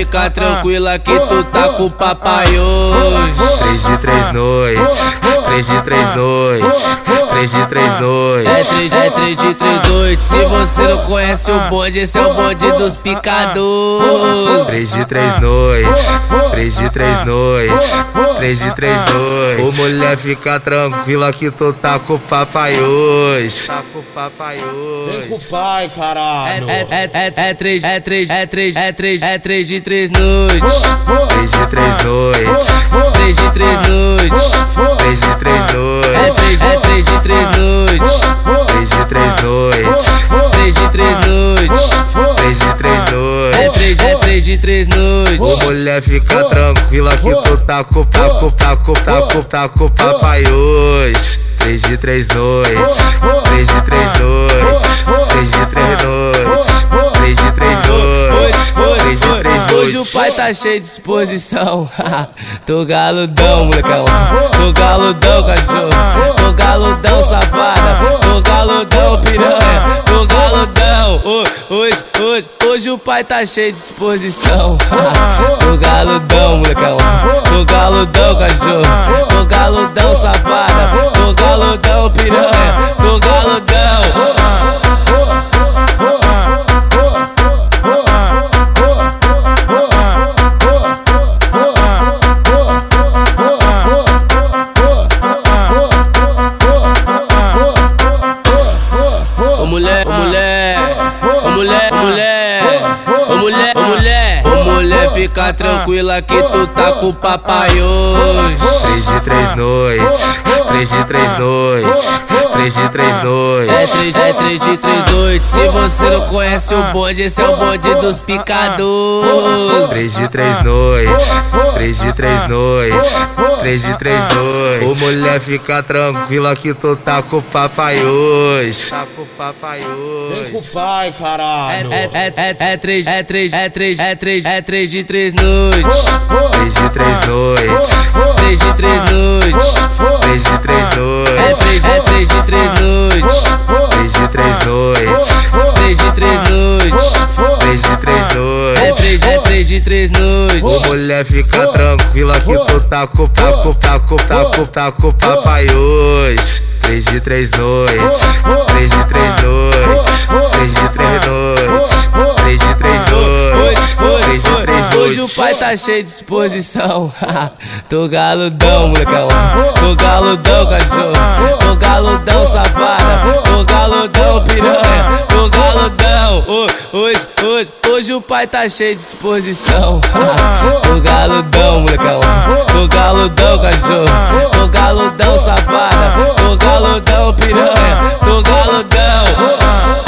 fica tranquila que tu tá com o papai hoje. Três de três noites, três de três noites, três de três noites. É três, é três de três noites. Se você não conhece o bonde, esse é o bonde dos picadores. Três de três noites, três de três noites, três de três noites. Ô mulher, fica tranquila que tu tá com o papai hoje. Tá com o papai Vem com o hoje. pai, É, caralho. é, é, é, é três, é três, é três, é três, é três de três noites. Três de três noites, Três de três noites. Três de três noites. três de três É noites. três, é três de três Ô noites. mulher, fica tranquila que tu tá com tá com tá com tá com tá com o papai hoje. Três de três noites, três de três noites, três de três noites, três de três noites, três de três Hoje o noites. pai tá cheio de disposição. Tô galudão, molecão. Tô galudão, cachorro. Tô galudão, safada. Ho- Hoje, hoje, hoje o pai tá cheio de disposição. Tô galudão, molecão. Tô galudão, cachorro. Tô galudão, safada. Tô galudão, piranha. Mulher, mulher, ô mulher, mulher, mulher, fica tranquila que tu tá com o papai hoje. Três de três noites, três de três noites, três de três É noites. três, é três de três noites. Se você não conhece o bonde, esse é o bonde dos picadores. Três de três noites, três de três noites, 3 de ah, 3, 2. Ah, ah. Ô mulher, fica tranquila que tu tá com o papai hoje. Tá com o papai hoje. Vem com o pai, caralho. É, é, é, é, é 3, é 3, é 3, é 3, é 3 de 3 noites. 3 de 3 noites. 3 de 3 noites. 3 de 3 noites. É 3, é 3 de 3 três de três Ô noites. mulher, fica tranquila que tu tá com tá com tá com tá com tá com o papai hoje. Três de três noites, três de três noites, três de três noites, três de três noites, três de três Hoje o noites. pai tá cheio de disposição. Tô galudão, molecão. Tô galudão, cachorro. Tô galudão, safada. Tô galudão, piranha. Tô galudão. Ho- Hoje, hoje, hoje o pai tá cheio de disposição. Tô galudão, molecão. Tô galudão, cachorro. Tô galudão, safada. Tô galudão, piranha. Tô galudão.